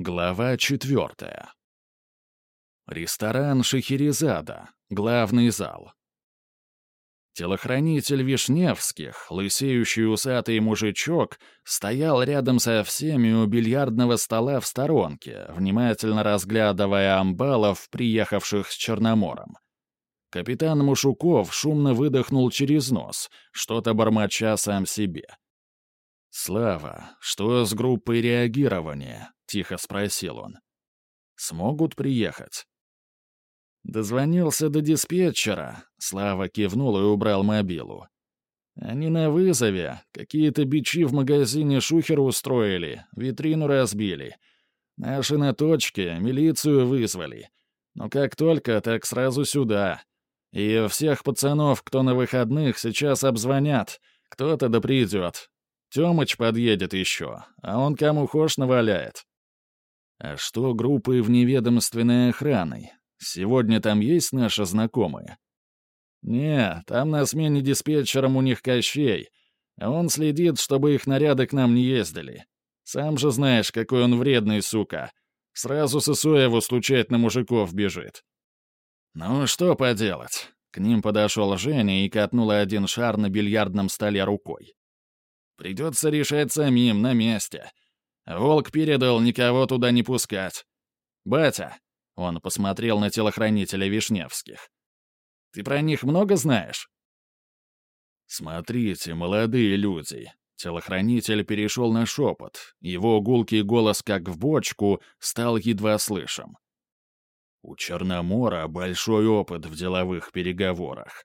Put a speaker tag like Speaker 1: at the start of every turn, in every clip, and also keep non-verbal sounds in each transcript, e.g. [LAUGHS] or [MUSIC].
Speaker 1: Глава четвертая. Ресторан Шахерезада. Главный зал. Телохранитель Вишневских, лысеющий усатый мужичок, стоял рядом со всеми у бильярдного стола в сторонке, внимательно разглядывая амбалов, приехавших с Черномором. Капитан Мушуков шумно выдохнул через нос, что-то бормоча сам себе. «Слава, что с группой реагирования?» — тихо спросил он. «Смогут приехать?» Дозвонился до диспетчера. Слава кивнул и убрал мобилу. Они на вызове. Какие-то бичи в магазине шухер устроили, витрину разбили. Наши на точке, милицию вызвали. Но как только, так сразу сюда. И всех пацанов, кто на выходных, сейчас обзвонят. Кто-то да придет. Тёмыч подъедет еще, а он кому хошь наваляет. А что группы вневедомственной охраны? Сегодня там есть наши знакомые? Не, там на смене диспетчером у них Кощей, он следит, чтобы их наряды к нам не ездили. Сам же знаешь, какой он вредный, сука. Сразу с Исуеву стучать на мужиков бежит. Ну, что поделать? К ним подошел Женя и катнул один шар на бильярдном столе рукой. Придется решать самим, на месте. Волк передал никого туда не пускать. «Батя!» — он посмотрел на телохранителя Вишневских. «Ты про них много знаешь?» «Смотрите, молодые люди!» Телохранитель перешел на шепот. Его гулкий голос, как в бочку, стал едва слышим. У Черномора большой опыт в деловых переговорах.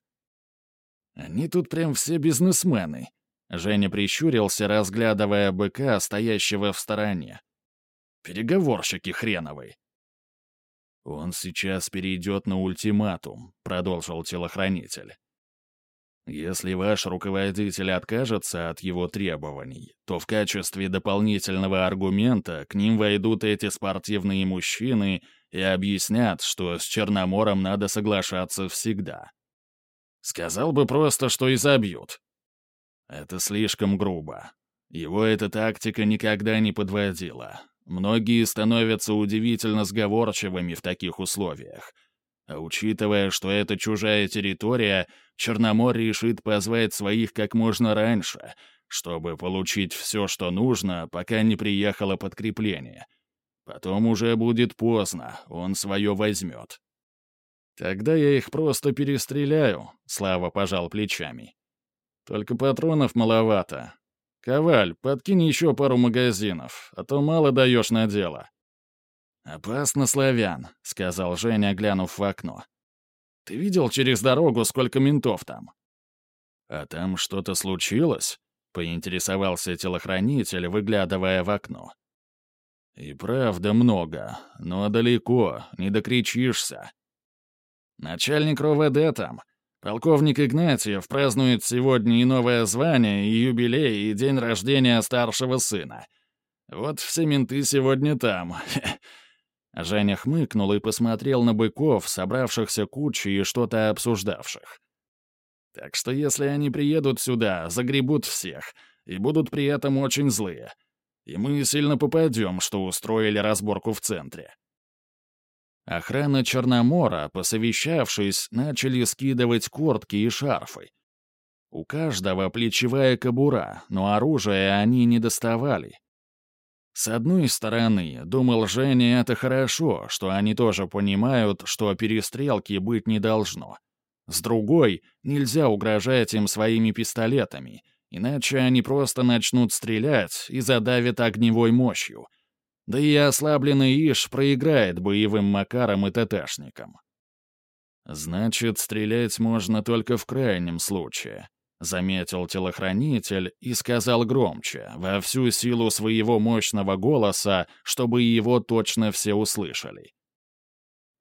Speaker 1: «Они тут прям все бизнесмены», Женя прищурился, разглядывая быка, стоящего в стороне. «Переговорщики хреновый!» «Он сейчас перейдет на ультиматум», — продолжил телохранитель. «Если ваш руководитель откажется от его требований, то в качестве дополнительного аргумента к ним войдут эти спортивные мужчины и объяснят, что с Черномором надо соглашаться всегда. Сказал бы просто, что изобьют», это слишком грубо. Его эта тактика никогда не подводила. Многие становятся удивительно сговорчивыми в таких условиях. А учитывая, что это чужая территория, Черномор решит позвать своих как можно раньше, чтобы получить все, что нужно, пока не приехало подкрепление. Потом уже будет поздно, он свое возьмет. «Тогда я их просто перестреляю», — Слава пожал плечами. Только патронов маловато. Коваль, подкинь еще пару магазинов, а то мало даешь на дело». «Опасно, славян», — сказал Женя, глянув в окно. «Ты видел через дорогу, сколько ментов там?» «А там что-то случилось?» — поинтересовался телохранитель, выглядывая в окно. «И правда много, но далеко, не докричишься». «Начальник РОВД там», Полковник Игнатьев празднует сегодня и новое звание, и юбилей, и день рождения старшего сына. Вот все менты сегодня там. [LAUGHS] Женя хмыкнул и посмотрел на быков, собравшихся кучей и что-то обсуждавших. Так что если они приедут сюда, загребут всех, и будут при этом очень злые. И мы сильно попадем, что устроили разборку в центре. Охрана Черномора, посовещавшись, начали скидывать куртки и шарфы. У каждого плечевая кобура, но оружие они не доставали. С одной стороны, думал Женя, это хорошо, что они тоже понимают, что перестрелки быть не должно. С другой, нельзя угрожать им своими пистолетами, иначе они просто начнут стрелять и задавят огневой мощью — да и ослабленный Иш проиграет боевым макаром и ТТшникам. «Значит, стрелять можно только в крайнем случае», — заметил телохранитель и сказал громче, во всю силу своего мощного голоса, чтобы его точно все услышали.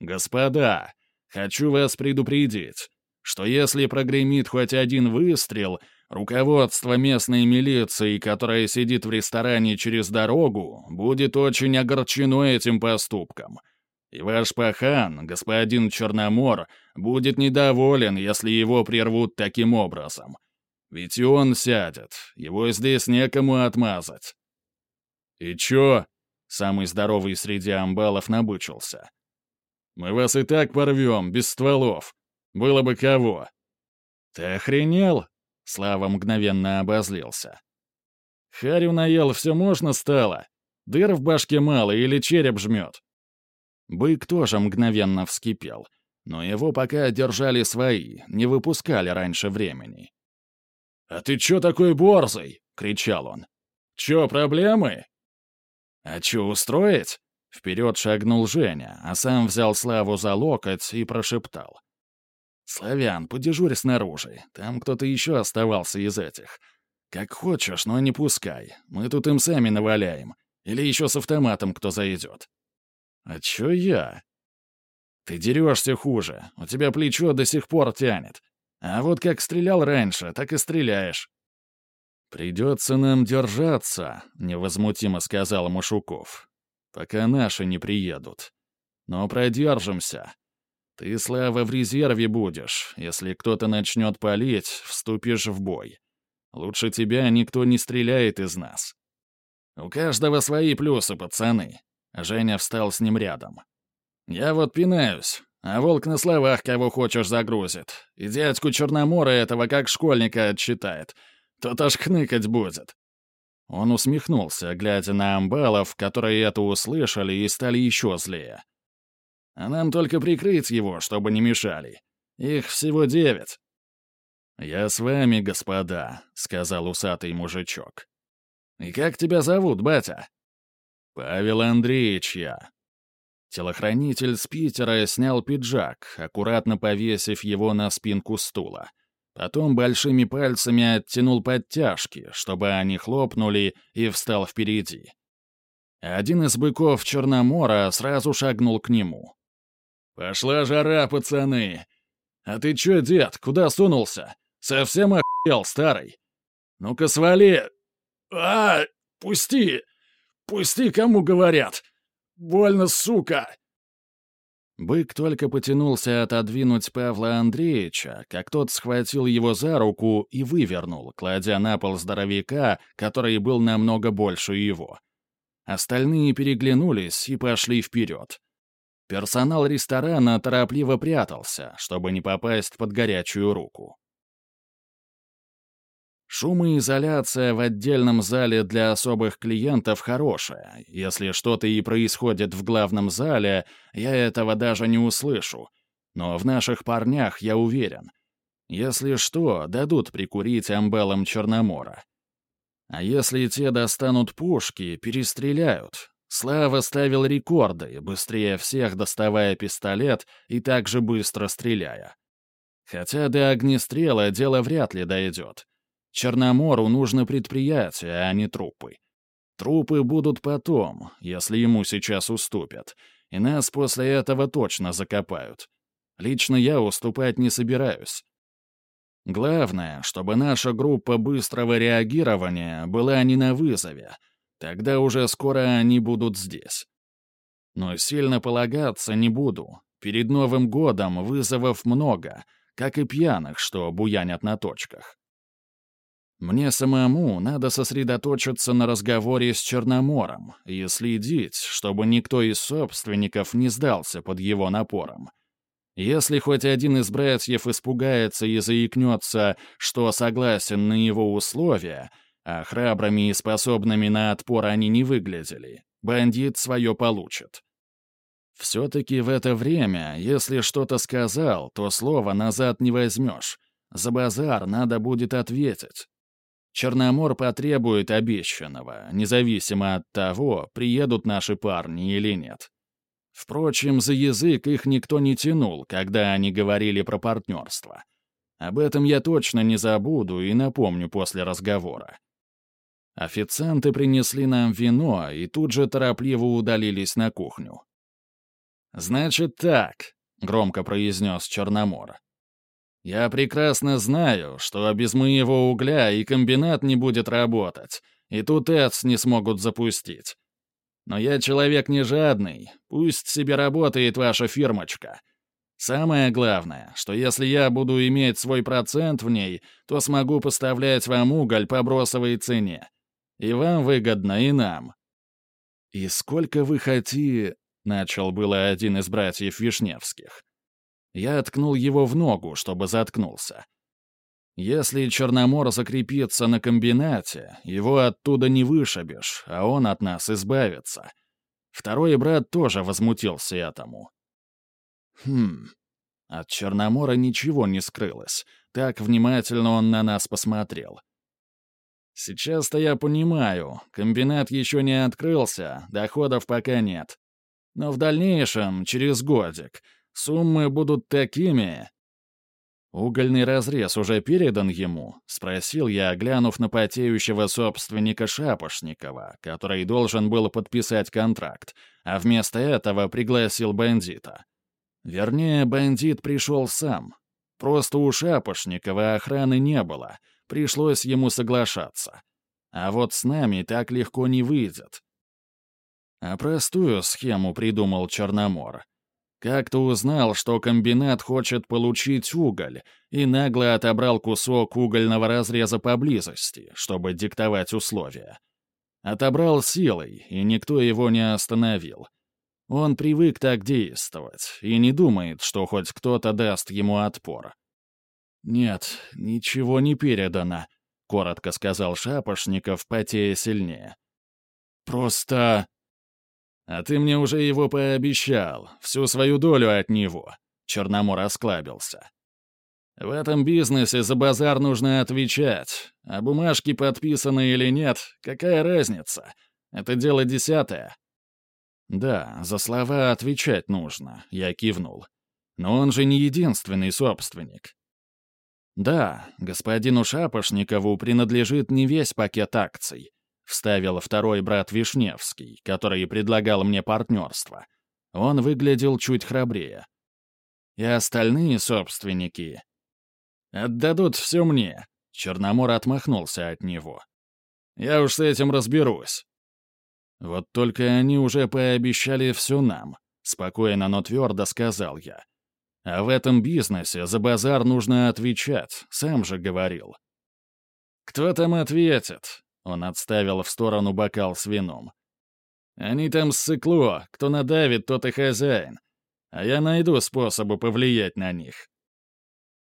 Speaker 1: «Господа, хочу вас предупредить, что если прогремит хоть один выстрел, Руководство местной милиции, которая сидит в ресторане через дорогу, будет очень огорчено этим поступком. И ваш пахан, господин Черномор, будет недоволен, если его прервут таким образом. Ведь и он сядет, его здесь некому отмазать. «И чё?» — Самый здоровый среди амбалов набычился. «Мы вас и так порвем, без стволов. Было бы кого». «Ты охренел?» — Слава мгновенно обозлился. «Харю наел, все можно стало. Дыр в башке мало или череп жмет». Бык тоже мгновенно вскипел, но его пока держали свои, не выпускали раньше времени. «А ты чё такой борзый?» — кричал он. «Чё, проблемы?» «А чё, устроить?» Вперед шагнул Женя, а сам взял Славу за локоть и прошептал. «Славян, подежурь снаружи. Там кто-то еще оставался из этих. Как хочешь, но не пускай. Мы тут им сами наваляем. Или еще с автоматом кто зайдет». «А чё я?» «Ты дерешься хуже. У тебя плечо до сих пор тянет. А вот как стрелял раньше, так и стреляешь». «Придется нам держаться», — невозмутимо сказал Машуков, «пока наши не приедут. Но продержимся. Ты, Слава, в резерве будешь. Если кто-то начнет палить, вступишь в бой. Лучше тебя никто не стреляет из нас». «У каждого свои плюсы, пацаны». Женя встал с ним рядом. «Я вот пинаюсь, а волк на словах кого хочешь загрузит. И дядьку Черномора этого как школьника отчитает» Тот аж хныкать будет». Он усмехнулся, глядя на амбалов, которые это услышали и стали еще злее. «А нам только прикрыть его, чтобы не мешали. Их всего девять». «Я с вами, господа», — сказал усатый мужичок. «И как тебя зовут, батя?» «Павел Андреевич я». Телохранитель с Питера снял пиджак, аккуратно повесив его на спинку стула. Потом большими пальцами оттянул подтяжки, чтобы они хлопнули, и встал впереди. Один из быков Черномора сразу шагнул к нему. «Пошла жара, пацаны! А ты чё, дед, куда сунулся? Совсем охуел, старый? Ну-ка свали! А, пусти! Пусти, кому говорят! Больно, сука!» Бык только потянулся отодвинуть Павла Андреевича, как тот схватил его за руку и вывернул, кладя на пол здоровяка, который был намного больше его. Остальные переглянулись и пошли вперед. Персонал ресторана торопливо прятался, чтобы не попасть под горячую руку. Шумоизоляция в отдельном зале для особых клиентов хорошая. Если что-то и происходит в главном зале, я этого даже не услышу. Но в наших парнях я уверен. Если что, дадут прикурить амбалам Черномора. А если те достанут пушки, перестреляют. Слава ставил рекорды, быстрее всех доставая пистолет и также быстро стреляя. Хотя до огнестрела дело вряд ли дойдет. Черномору нужно предприятие, а не трупы. Трупы будут потом, если ему сейчас уступят, и нас после этого точно закопают. Лично я уступать не собираюсь. Главное, чтобы наша группа быстрого реагирования была не на вызове. Тогда уже скоро они будут здесь. Но сильно полагаться не буду. Перед Новым годом вызовов много, как и пьяных, что буянят на точках. Мне самому надо сосредоточиться на разговоре с Черномором и следить, чтобы никто из собственников не сдался под его напором. Если хоть один из братьев испугается и заикнется, что согласен на его условия, а храбрыми и способными на отпор они не выглядели, бандит свое получит. Все-таки в это время, если что-то сказал, то слово назад не возьмешь. За базар надо будет ответить. Черномор потребует обещанного, независимо от того, приедут наши парни или нет. Впрочем, за язык их никто не тянул, когда они говорили про партнерство. Об этом я точно не забуду и напомню после разговора. Официанты принесли нам вино и тут же торопливо удалились на кухню. «Значит так», — громко произнес Черномор. Я прекрасно знаю, что без моего угля и комбинат не будет работать, и тут ЭЦ не смогут запустить. Но я человек не жадный, пусть себе работает ваша фирмочка. Самое главное, что если я буду иметь свой процент в ней, то смогу поставлять вам уголь по бросовой цене. И вам выгодно, и нам. «И сколько вы хотите...» — начал было один из братьев Вишневских. Я ткнул его в ногу, чтобы заткнулся. Если Черномор закрепится на комбинате, его оттуда не вышибешь, а он от нас избавится. Второй брат тоже возмутился этому. Хм, от Черномора ничего не скрылось. Так внимательно он на нас посмотрел. Сейчас-то я понимаю, комбинат еще не открылся, доходов пока нет. Но в дальнейшем, через годик, суммы будут такими... «Угольный разрез уже передан ему?» — спросил я, глянув на потеющего собственника Шапошникова, который должен был подписать контракт, а вместо этого пригласил бандита. Вернее, бандит пришел сам. Просто у Шапошникова охраны не было, пришлось ему соглашаться. А вот с нами так легко не выйдет. А простую схему придумал Черномор. Как-то узнал, что комбинат хочет получить уголь, и нагло отобрал кусок угольного разреза поблизости, чтобы диктовать условия. Отобрал силой, и никто его не остановил. Он привык так действовать и не думает, что хоть кто-то даст ему отпор. «Нет, ничего не передано», — коротко сказал Шапошников, потея сильнее. «Просто...» «А ты мне уже его пообещал, всю свою долю от него», — Черномор осклабился. «В этом бизнесе за базар нужно отвечать, а бумажки подписаны или нет, какая разница? Это дело десятое». «Да, за слова отвечать нужно», — я кивнул. «Но он же не единственный собственник». «Да, господину Шапошникову принадлежит не весь пакет акций, вставил второй брат Вишневский, который предлагал мне партнерство. Он выглядел чуть храбрее. И остальные собственники отдадут все мне. Черномор отмахнулся от него. Я уж с этим разберусь. Вот только они уже пообещали все нам, спокойно, но твердо сказал я. А в этом бизнесе за базар нужно отвечать, сам же говорил. «Кто там ответит?» Он отставил в сторону бокал с вином. «Они там ссыкло, кто надавит, тот и хозяин. А я найду способы повлиять на них».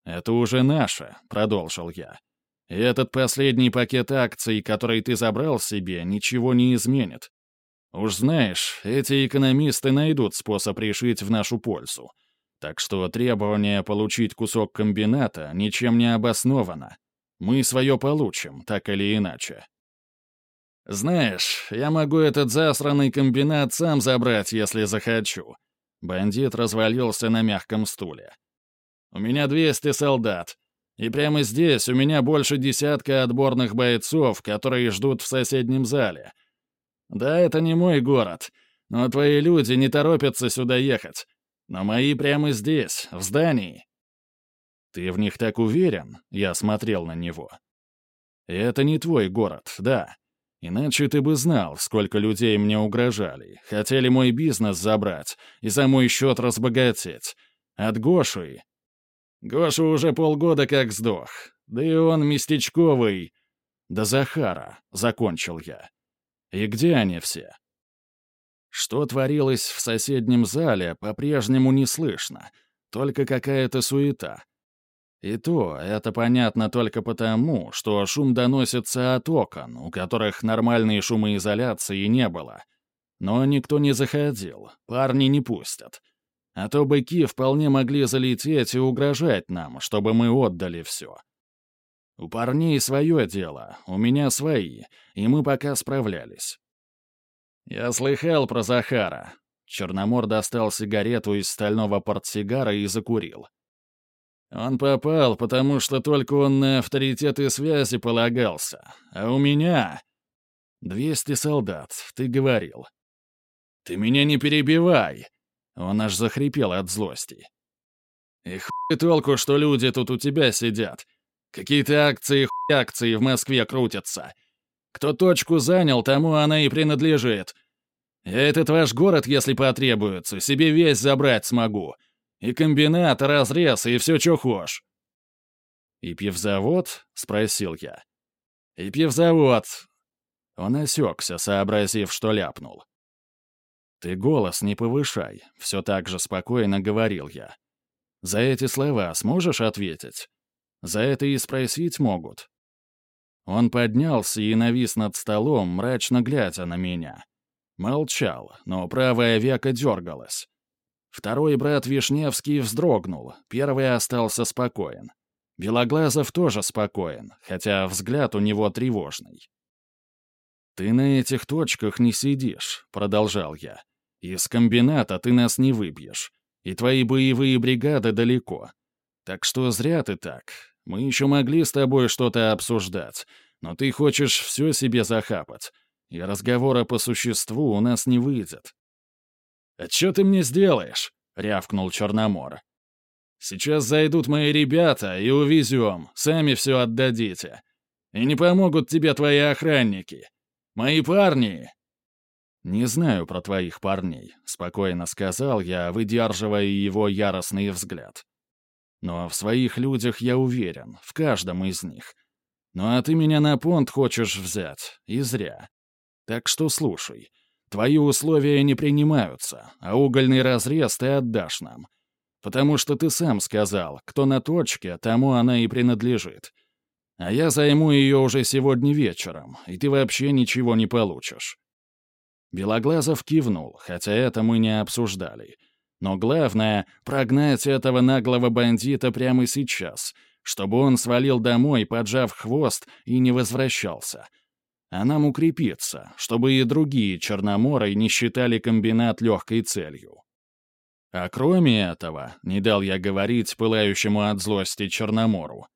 Speaker 1: «Это уже наше», — продолжил я. «И этот последний пакет акций, который ты забрал себе, ничего не изменит. Уж знаешь, эти экономисты найдут способ решить в нашу пользу. Так что требование получить кусок комбината ничем не обосновано. Мы свое получим, так или иначе. «Знаешь, я могу этот засранный комбинат сам забрать, если захочу». Бандит развалился на мягком стуле. «У меня 200 солдат. И прямо здесь у меня больше десятка отборных бойцов, которые ждут в соседнем зале. Да, это не мой город, но твои люди не торопятся сюда ехать. Но мои прямо здесь, в здании». «Ты в них так уверен?» — я смотрел на него. «Это не твой город, да. Иначе ты бы знал, сколько людей мне угрожали, хотели мой бизнес забрать и за мой счет разбогатеть. От Гоши. Гоша уже полгода как сдох. Да и он местечковый. До Захара, — закончил я. И где они все? Что творилось в соседнем зале, по-прежнему не слышно. Только какая-то суета. И то это понятно только потому, что шум доносится от окон, у которых нормальной шумоизоляции не было. Но никто не заходил, парни не пустят. А то быки вполне могли залететь и угрожать нам, чтобы мы отдали все. У парней свое дело, у меня свои, и мы пока справлялись. Я слыхал про Захара. Черномор достал сигарету из стального портсигара и закурил. Он попал, потому что только он на авторитет и связи полагался. А у меня... Двести солдат, ты говорил. Ты меня не перебивай. Он аж захрипел от злости. И хуй толку, что люди тут у тебя сидят. Какие-то акции хуй акции в Москве крутятся. Кто точку занял, тому она и принадлежит. Этот ваш город, если потребуется, себе весь забрать смогу. И комбинат, разрез, и все, что хочешь». «И пивзавод?» — спросил я. «И пивзавод». Он осекся, сообразив, что ляпнул. «Ты голос не повышай», — все так же спокойно говорил я. «За эти слова сможешь ответить? За это и спросить могут». Он поднялся и навис над столом, мрачно глядя на меня. Молчал, но правая века дергалась. Второй брат Вишневский вздрогнул, первый остался спокоен. Белоглазов тоже спокоен, хотя взгляд у него тревожный. «Ты на этих точках не сидишь», — продолжал я. «Из комбината ты нас не выбьешь, и твои боевые бригады далеко. Так что зря ты так. Мы еще могли с тобой что-то обсуждать, но ты хочешь все себе захапать, и разговора по существу у нас не выйдет». «А что ты мне сделаешь?» — рявкнул Черномор. «Сейчас зайдут мои ребята и увезем, сами все отдадите. И не помогут тебе твои охранники. Мои парни!» «Не знаю про твоих парней», — спокойно сказал я, выдерживая его яростный взгляд. «Но в своих людях я уверен, в каждом из них. Ну а ты меня на понт хочешь взять, и зря. Так что слушай, твои условия не принимаются, а угольный разрез ты отдашь нам. Потому что ты сам сказал, кто на точке, тому она и принадлежит. А я займу ее уже сегодня вечером, и ты вообще ничего не получишь». Белоглазов кивнул, хотя это мы не обсуждали. Но главное — прогнать этого наглого бандита прямо сейчас, чтобы он свалил домой, поджав хвост, и не возвращался. А нам укрепиться, чтобы и другие черноморы не считали комбинат легкой целью. А кроме этого, не дал я говорить пылающему от злости Черномору,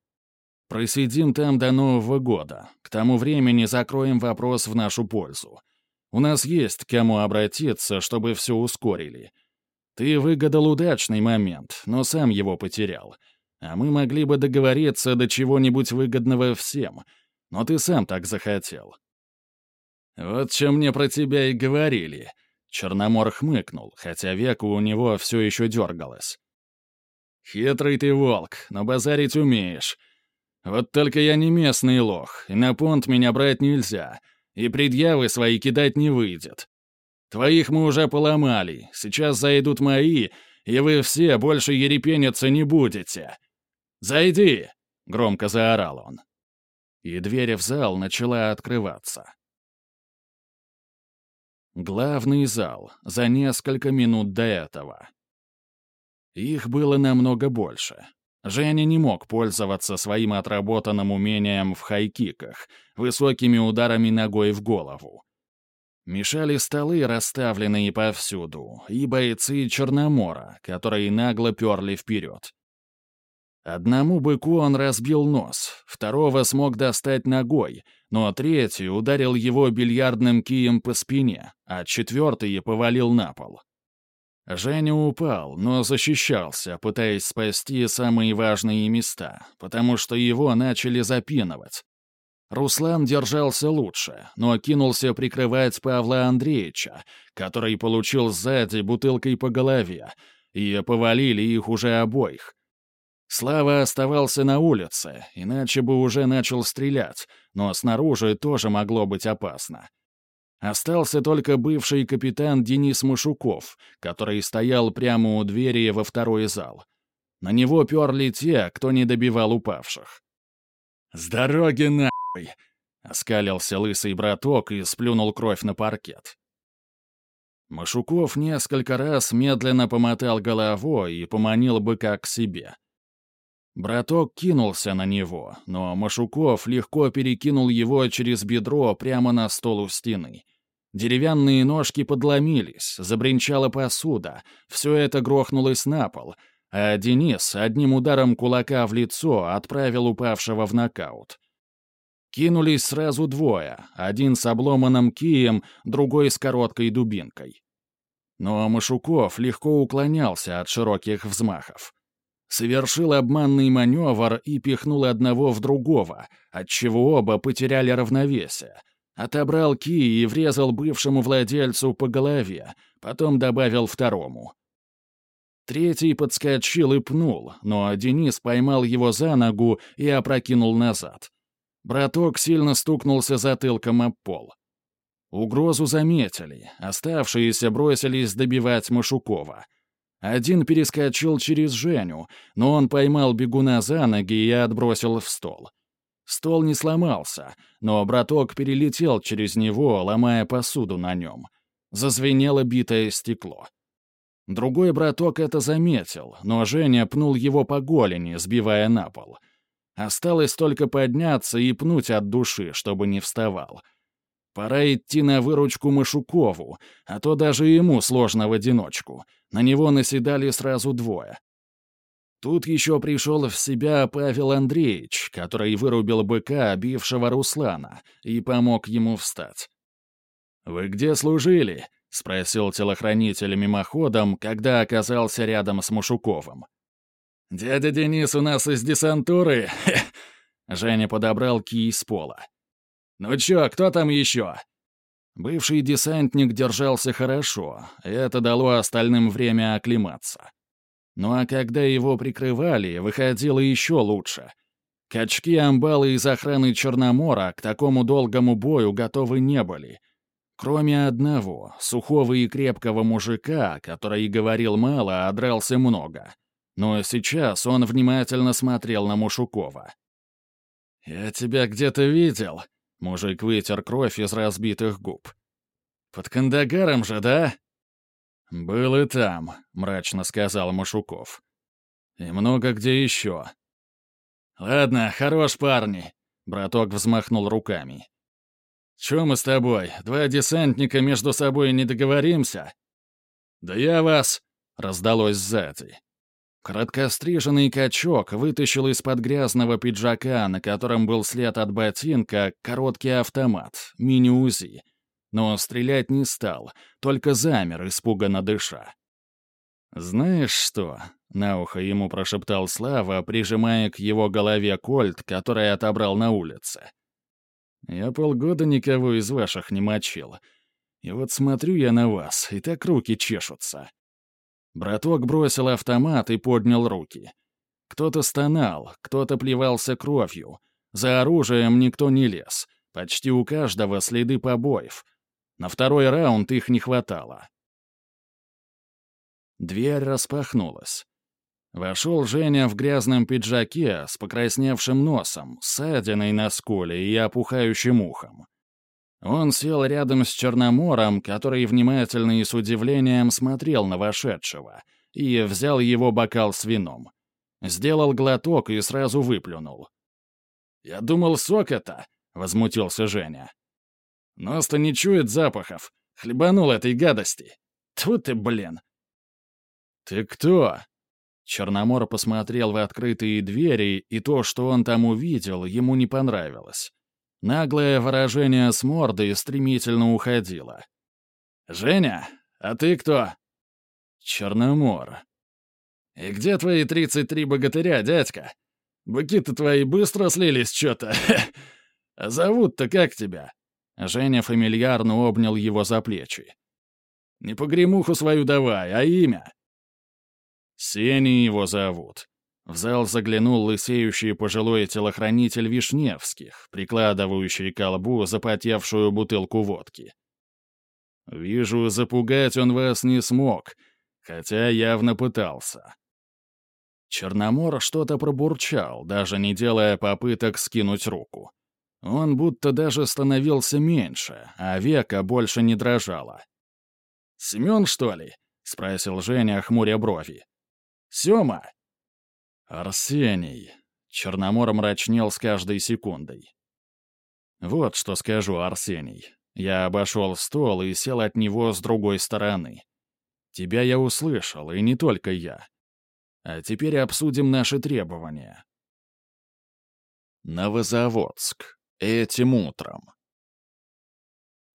Speaker 1: Просидим там до Нового года. К тому времени закроем вопрос в нашу пользу. У нас есть к кому обратиться, чтобы все ускорили. Ты выгадал удачный момент, но сам его потерял. А мы могли бы договориться до чего-нибудь выгодного всем. Но ты сам так захотел. Вот чем мне про тебя и говорили. Черномор хмыкнул, хотя веку у него все еще дергалось. «Хитрый ты волк, но базарить умеешь. Вот только я не местный лох, и на понт меня брать нельзя, и предъявы свои кидать не выйдет. Твоих мы уже поломали, сейчас зайдут мои, и вы все больше ерепениться не будете. Зайди!» — громко заорал он. И дверь в зал начала открываться. Главный зал, за несколько минут до этого. Их было намного больше. Женя не мог пользоваться своим отработанным умением в хайкиках, высокими ударами ногой в голову. Мешали столы, расставленные повсюду, и бойцы Черномора, которые нагло перли вперед. Одному быку он разбил нос, второго смог достать ногой, но третий ударил его бильярдным кием по спине, а четвертый повалил на пол. Женя упал, но защищался, пытаясь спасти самые важные места, потому что его начали запинывать. Руслан держался лучше, но кинулся прикрывать Павла Андреевича, который получил сзади бутылкой по голове, и повалили их уже обоих. Слава оставался на улице, иначе бы уже начал стрелять, но снаружи тоже могло быть опасно. Остался только бывший капитан Денис Машуков, который стоял прямо у двери во второй зал. На него перли те, кто не добивал упавших. «С дороги нахуй!» — оскалился лысый браток и сплюнул кровь на паркет. Машуков несколько раз медленно помотал головой и поманил быка к себе. Браток кинулся на него, но Машуков легко перекинул его через бедро прямо на стол у стены. Деревянные ножки подломились, забринчала посуда, все это грохнулось на пол, а Денис одним ударом кулака в лицо отправил упавшего в нокаут. Кинулись сразу двое, один с обломанным кием, другой с короткой дубинкой. Но Машуков легко уклонялся от широких взмахов. Совершил обманный маневр и пихнул одного в другого, отчего оба потеряли равновесие — Отобрал ки и врезал бывшему владельцу по голове, потом добавил второму. Третий подскочил и пнул, но Денис поймал его за ногу и опрокинул назад. Браток сильно стукнулся затылком об пол. Угрозу заметили, оставшиеся бросились добивать Машукова. Один перескочил через Женю, но он поймал бегуна за ноги и отбросил в стол. Стол не сломался, но браток перелетел через него, ломая посуду на нем. Зазвенело битое стекло. Другой браток это заметил, но Женя пнул его по голени, сбивая на пол. Осталось только подняться и пнуть от души, чтобы не вставал. Пора идти на выручку Машукову, а то даже ему сложно в одиночку. На него наседали сразу двое. Тут еще пришел в себя Павел Андреевич, который вырубил быка, бившего Руслана, и помог ему встать. «Вы где служили?» — спросил телохранитель мимоходом, когда оказался рядом с Мушуковым. «Дядя Денис у нас из десантуры!» [LAUGHS] Женя подобрал кий с пола. «Ну чё, кто там еще?» Бывший десантник держался хорошо, это дало остальным время оклематься. Ну а когда его прикрывали, выходило еще лучше. Качки-амбалы из охраны Черномора к такому долгому бою готовы не были. Кроме одного, сухого и крепкого мужика, который говорил мало, а дрался много. Но сейчас он внимательно смотрел на Мушукова. «Я тебя где-то видел», — мужик вытер кровь из разбитых губ. «Под Кандагаром же, да?» «Был и там», — мрачно сказал Машуков. «И много где еще». «Ладно, хорош, парни», — браток взмахнул руками. «Чё мы с тобой, два десантника между собой не договоримся?» «Да я вас...» — раздалось сзади. Краткостриженный качок вытащил из-под грязного пиджака, на котором был след от ботинка, короткий автомат, мини-УЗИ, но стрелять не стал, только замер, испуганно дыша. «Знаешь что?» — на ухо ему прошептал Слава, прижимая к его голове кольт, который отобрал на улице. «Я полгода никого из ваших не мочил. И вот смотрю я на вас, и так руки чешутся». Браток бросил автомат и поднял руки. Кто-то стонал, кто-то плевался кровью. За оружием никто не лез. Почти у каждого следы побоев. На второй раунд их не хватало. Дверь распахнулась. Вошел Женя в грязном пиджаке с покрасневшим носом, ссадиной на скуле и опухающим ухом. Он сел рядом с Черномором, который внимательно и с удивлением смотрел на вошедшего, и взял его бокал с вином. Сделал глоток и сразу выплюнул. «Я думал, сок это!» — возмутился Женя. Нос-то не чует запахов. Хлебанул этой гадости. Тьфу ты, блин. «Ты кто?» Черномор посмотрел в открытые двери, и то, что он там увидел, ему не понравилось. Наглое выражение с морды стремительно уходило. «Женя, а ты кто?» «Черномор». «И где твои 33 богатыря, дядька? Быки-то твои быстро слились что-то. А [LAUGHS] зовут-то как тебя?» Женя фамильярно обнял его за плечи. «Не погремуху свою давай, а имя?» Сени его зовут. В зал заглянул лысеющий пожилой телохранитель Вишневских, прикладывающий к колбу запотевшую бутылку водки. «Вижу, запугать он вас не смог, хотя явно пытался». Черномор что-то пробурчал, даже не делая попыток скинуть руку. Он будто даже становился меньше, а века больше не дрожало. «Семен, что ли?» — спросил Женя, хмуря брови. «Сема?» «Арсений», — Черномор мрачнел с каждой секундой. «Вот что скажу, Арсений. Я обошел стол и сел от него с другой стороны. Тебя я услышал, и не только я. А теперь обсудим наши требования». Новозаводск. Этим утром.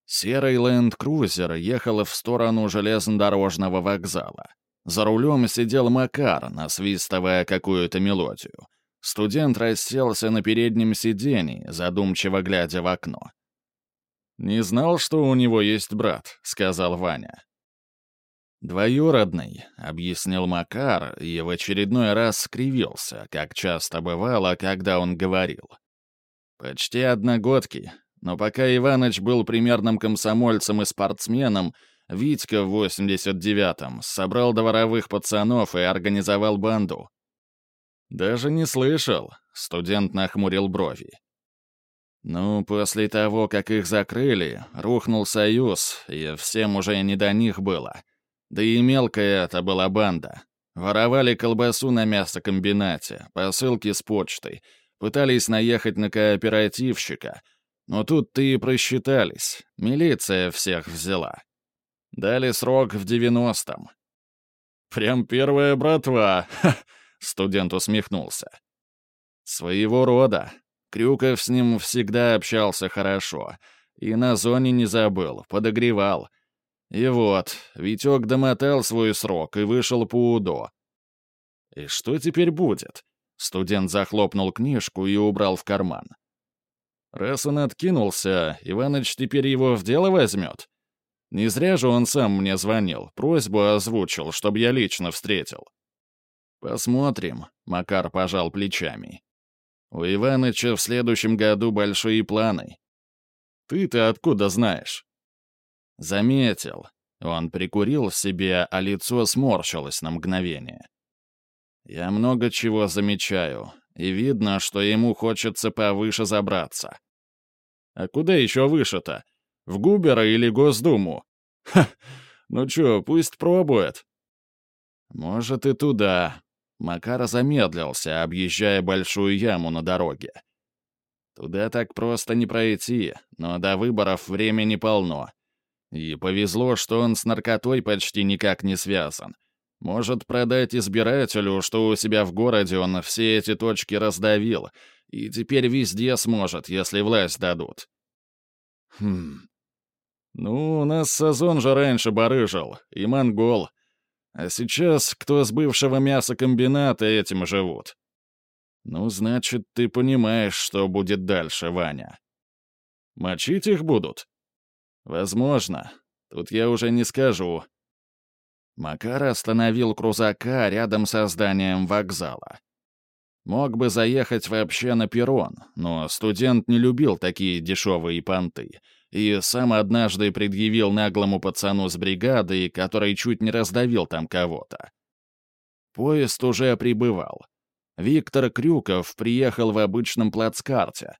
Speaker 1: Серый ленд-крузер ехал в сторону железнодорожного вокзала. За рулем сидел Макар, насвистывая какую-то мелодию. Студент расселся на переднем сидении, задумчиво глядя в окно. «Не знал, что у него есть брат», — сказал Ваня. «Двоюродный», — объяснил Макар и в очередной раз скривился, как часто бывало, когда он говорил. Почти одногодки. но пока Иваныч был примерным комсомольцем и спортсменом, Витька в 89-м собрал дворовых пацанов и организовал банду. «Даже не слышал», — студент нахмурил брови. Ну, после того, как их закрыли, рухнул союз, и всем уже не до них было. Да и мелкая это была банда. Воровали колбасу на мясокомбинате, посылки с почтой, пытались наехать на кооперативщика. Но тут-то и просчитались. Милиция всех взяла. Дали срок в девяностом. «Прям первая братва!» — студент усмехнулся. «Своего рода. Крюков с ним всегда общался хорошо. И на зоне не забыл, подогревал. И вот, Витек домотал свой срок и вышел по УДО. И что теперь будет? Студент захлопнул книжку и убрал в карман. Раз он откинулся, Иваныч теперь его в дело возьмет? Не зря же он сам мне звонил, просьбу озвучил, чтобы я лично встретил. Посмотрим, Макар пожал плечами. У Иваныча в следующем году большие планы. Ты-то откуда знаешь? Заметил. Он прикурил себе, а лицо сморщилось на мгновение. Я много чего замечаю, и видно, что ему хочется повыше забраться. А куда еще выше-то? В Губера или Госдуму? Ха, ну чё, пусть пробует. Может и туда, Макар замедлился, объезжая большую яму на дороге. Туда так просто не пройти, но до выборов времени полно. И повезло, что он с наркотой почти никак не связан. Может продать избирателю, что у себя в городе он все эти точки раздавил, и теперь везде сможет, если власть дадут. Хм. Ну, у нас Сазон же раньше барыжил, и монгол. А сейчас кто с бывшего мясокомбината этим живут? Ну, значит, ты понимаешь, что будет дальше, Ваня. Мочить их будут? Возможно. Тут я уже не скажу. Макар остановил крузака рядом со зданием вокзала. Мог бы заехать вообще на перрон, но студент не любил такие дешевые понты — и сам однажды предъявил наглому пацану с бригадой, который чуть не раздавил там кого-то. Поезд уже прибывал. Виктор Крюков приехал в обычном плацкарте.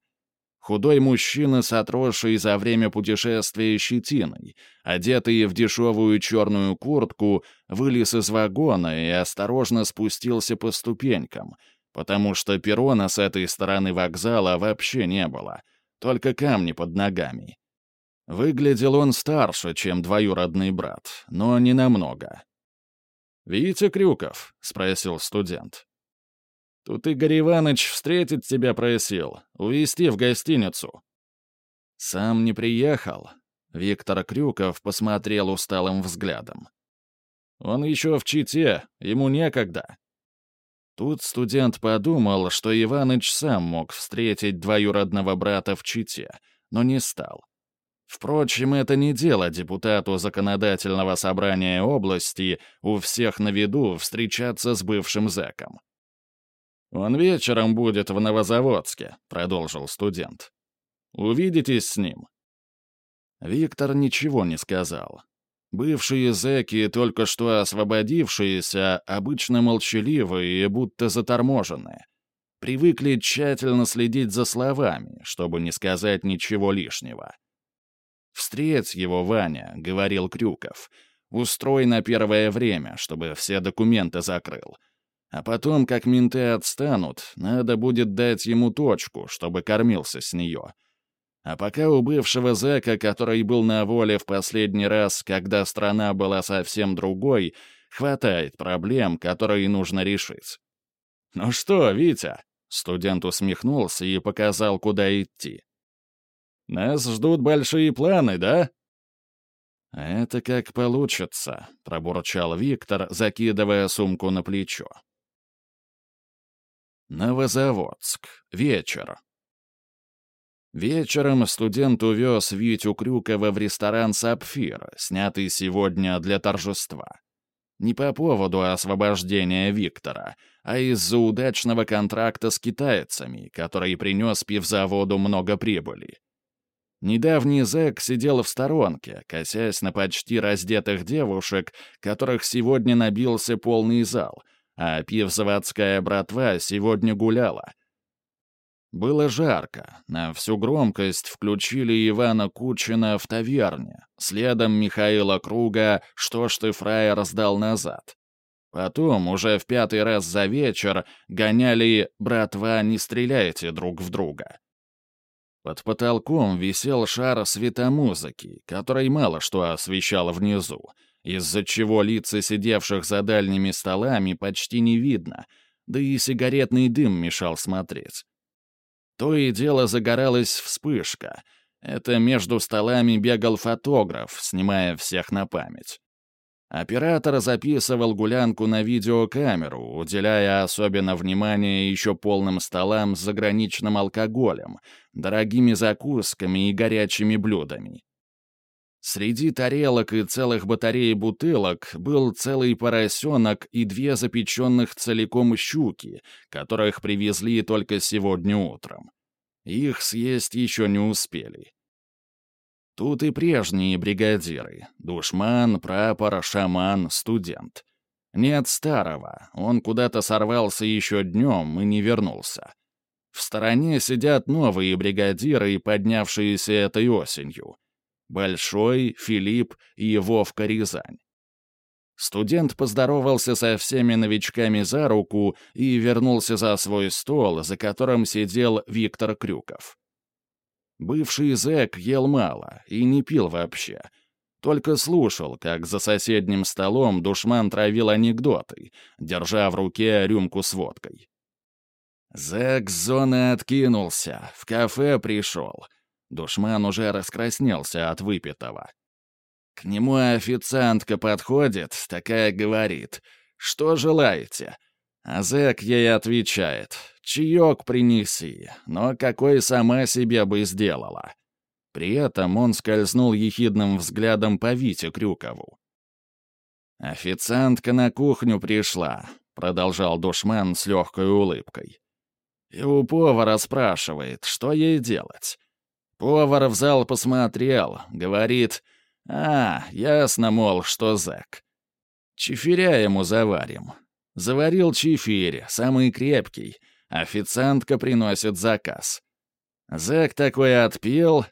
Speaker 1: Худой мужчина с отросшей за время путешествия щетиной, одетый в дешевую черную куртку, вылез из вагона и осторожно спустился по ступенькам, потому что перрона с этой стороны вокзала вообще не было, только камни под ногами. Выглядел он старше, чем двоюродный брат, но не намного. «Витя Крюков?» — спросил студент. «Тут Игорь Иванович встретить тебя просил, увезти в гостиницу». «Сам не приехал?» — Виктор Крюков посмотрел усталым взглядом. «Он еще в Чите, ему некогда». Тут студент подумал, что Иваныч сам мог встретить двоюродного брата в Чите, но не стал. Впрочем, это не дело депутату законодательного собрания области у всех на виду встречаться с бывшим зэком. «Он вечером будет в Новозаводске», — продолжил студент. «Увидитесь с ним». Виктор ничего не сказал. Бывшие зэки, только что освободившиеся, обычно молчаливые и будто заторможенные. Привыкли тщательно следить за словами, чтобы не сказать ничего лишнего. «Встреть его, Ваня», — говорил Крюков. «Устрой на первое время, чтобы все документы закрыл. А потом, как менты отстанут, надо будет дать ему точку, чтобы кормился с нее. А пока у бывшего зэка, который был на воле в последний раз, когда страна была совсем другой, хватает проблем, которые нужно решить». «Ну что, Витя?» — студент усмехнулся и показал, куда идти. Нас ждут большие планы, да?» «Это как получится», — пробурчал Виктор, закидывая сумку на плечо. Новозаводск. Вечер. Вечером студент увез Витю Крюкова в ресторан «Сапфир», снятый сегодня для торжества. Не по поводу освобождения Виктора, а из-за удачного контракта с китайцами, который принес пивзаводу много прибыли. Недавний зэк сидел в сторонке, косясь на почти раздетых девушек, которых сегодня набился полный зал, а пивзаводская братва сегодня гуляла. Было жарко, на всю громкость включили Ивана Кучина в таверне, следом Михаила Круга «Что ж ты, фраер, сдал назад». Потом, уже в пятый раз за вечер, гоняли «Братва, не стреляйте друг в друга». Под потолком висел шар светомузыки, который мало что освещал внизу, из-за чего лица сидевших за дальними столами почти не видно, да и сигаретный дым мешал смотреть. То и дело загоралась вспышка. Это между столами бегал фотограф, снимая всех на память. Оператор записывал гулянку на видеокамеру, уделяя особенно внимание еще полным столам с заграничным алкоголем, дорогими закусками и горячими блюдами. Среди тарелок и целых батарей бутылок был целый поросенок и две запеченных целиком щуки, которых привезли только сегодня утром. Их съесть еще не успели. Тут и прежние бригадиры — душман, прапор, шаман, студент. Нет старого, он куда-то сорвался еще днем и не вернулся. В стороне сидят новые бригадиры, поднявшиеся этой осенью. Большой, Филипп и Вовка Рязань. Студент поздоровался со всеми новичками за руку и вернулся за свой стол, за которым сидел Виктор Крюков. Бывший зэк ел мало и не пил вообще. Только слушал, как за соседним столом душман травил анекдоты, держа в руке рюмку с водкой. Зэк с зоны откинулся, в кафе пришел. Душман уже раскраснелся от выпитого. К нему официантка подходит, такая говорит, «Что желаете?» А зэк ей отвечает, «Чаек принеси, но какой сама себе бы сделала». При этом он скользнул ехидным взглядом по Вите Крюкову. «Официантка на кухню пришла», — продолжал душман с легкой улыбкой. И у повара спрашивает, что ей делать. Повар в зал посмотрел, говорит, «А, ясно, мол, что зэк. Чифиря ему заварим, Заварил чифирь, самый крепкий. Официантка приносит заказ. Зэк такой отпил.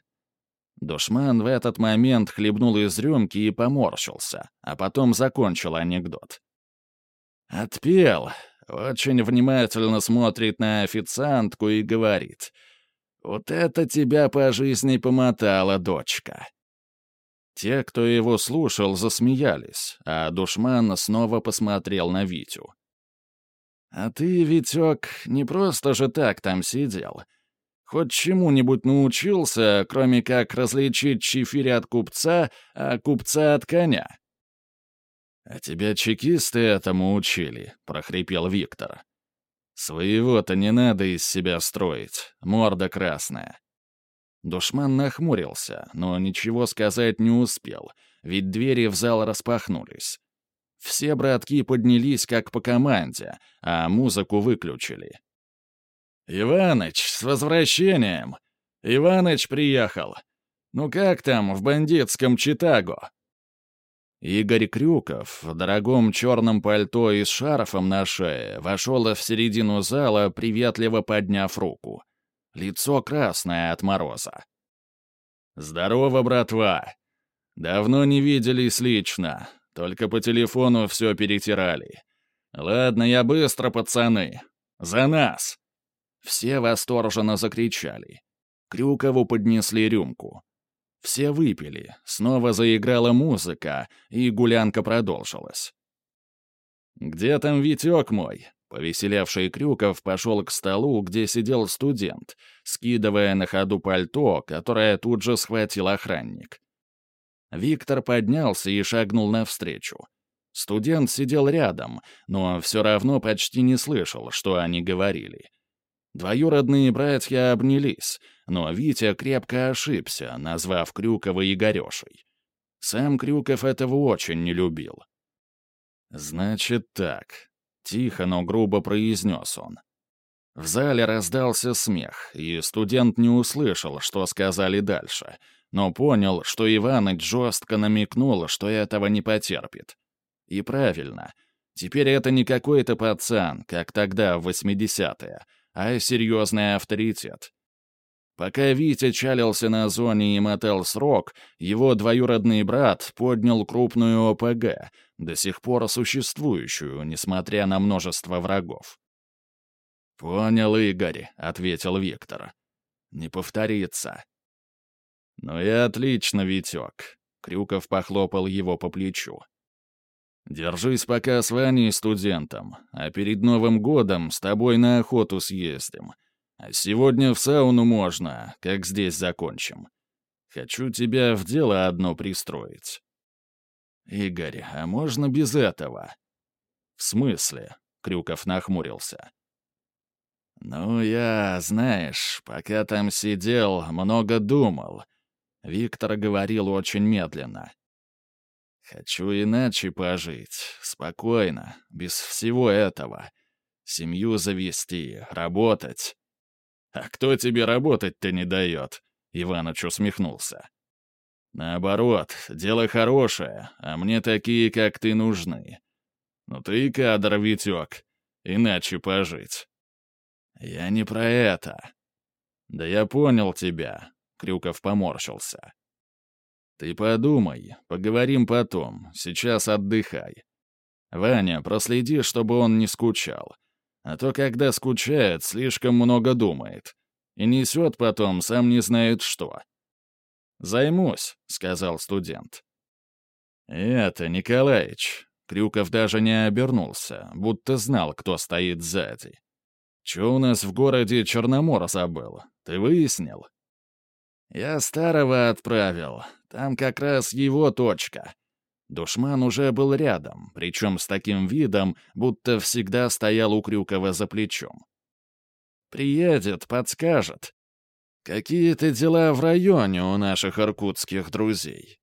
Speaker 1: Душман в этот момент хлебнул из рюмки и поморщился, а потом закончил анекдот. Отпел, очень внимательно смотрит на официантку и говорит, «Вот это тебя по жизни помотала, дочка». Те, кто его слушал, засмеялись, а душман снова посмотрел на Витю. «А ты, Витек, не просто же так там сидел. Хоть чему-нибудь научился, кроме как различить чифирь от купца, а купца от коня?» «А тебя чекисты этому учили», — прохрипел Виктор. «Своего-то не надо из себя строить, морда красная. Душман нахмурился, но ничего сказать не успел, ведь двери в зал распахнулись. Все братки поднялись как по команде, а музыку выключили. «Иваныч, с возвращением! Иваныч приехал! Ну как там в бандитском Читаго?» Игорь Крюков в дорогом черном пальто и с шарфом на шее вошел в середину зала, приветливо подняв руку. Лицо красное от мороза. «Здорово, братва! Давно не виделись лично, только по телефону все перетирали. Ладно, я быстро, пацаны. За нас!» Все восторженно закричали. Крюкову поднесли рюмку. Все выпили, снова заиграла музыка, и гулянка продолжилась. «Где там Витек мой?» Повеселевший Крюков пошел к столу, где сидел студент, скидывая на ходу пальто, которое тут же схватил охранник. Виктор поднялся и шагнул навстречу. Студент сидел рядом, но все равно почти не слышал, что они говорили. Двоюродные братья обнялись, но Витя крепко ошибся, назвав Крюкова Игорешей. Сам Крюков этого очень не любил. «Значит так», Тихо, но грубо произнес он. В зале раздался смех, и студент не услышал, что сказали дальше, но понял, что Иваныч жестко намекнул, что этого не потерпит. И правильно. Теперь это не какой-то пацан, как тогда, в 80-е, а серьезный авторитет. Пока Витя чалился на зоне и мотал срок, его двоюродный брат поднял крупную ОПГ, до сих пор существующую, несмотря на множество врагов. «Понял, Игорь», — ответил Виктор. «Не повторится». «Ну и отлично, Витек», — Крюков похлопал его по плечу. «Держись пока с Ваней студентом, а перед Новым годом с тобой на охоту съездим». А сегодня в сауну можно, как здесь закончим. Хочу тебя в дело одно пристроить. Игорь, а можно без этого? В смысле? Крюков нахмурился. Ну, я, знаешь, пока там сидел, много думал. Виктор говорил очень медленно. Хочу иначе пожить, спокойно, без всего этого. Семью завести, работать. «А кто тебе работать-то не дает?» — Иваныч усмехнулся. «Наоборот, дело хорошее, а мне такие, как ты, нужны. Ну ты кадр, Витек, иначе пожить». «Я не про это». «Да я понял тебя», — Крюков поморщился. «Ты подумай, поговорим потом, сейчас отдыхай. Ваня, проследи, чтобы он не скучал. А то, когда скучает, слишком много думает. И несет потом сам не знает что. «Займусь», — сказал студент. «Это, Николаич». Крюков даже не обернулся, будто знал, кто стоит сзади. «Чё у нас в городе Черномор забыл? Ты выяснил?» «Я старого отправил. Там как раз его точка. Душман уже был рядом, причем с таким видом, будто всегда стоял у Крюкова за плечом. «Приедет, подскажет. Какие-то дела в районе у наших иркутских друзей».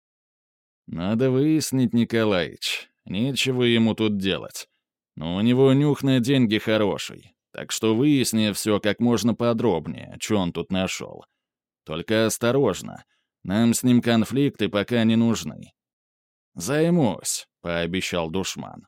Speaker 1: «Надо выяснить, Николаич. Нечего ему тут делать. Но у него нюх на деньги хороший, так что выясни все как можно подробнее, что он тут нашел. Только осторожно. Нам с ним конфликты пока не нужны. «Займусь», — пообещал душман.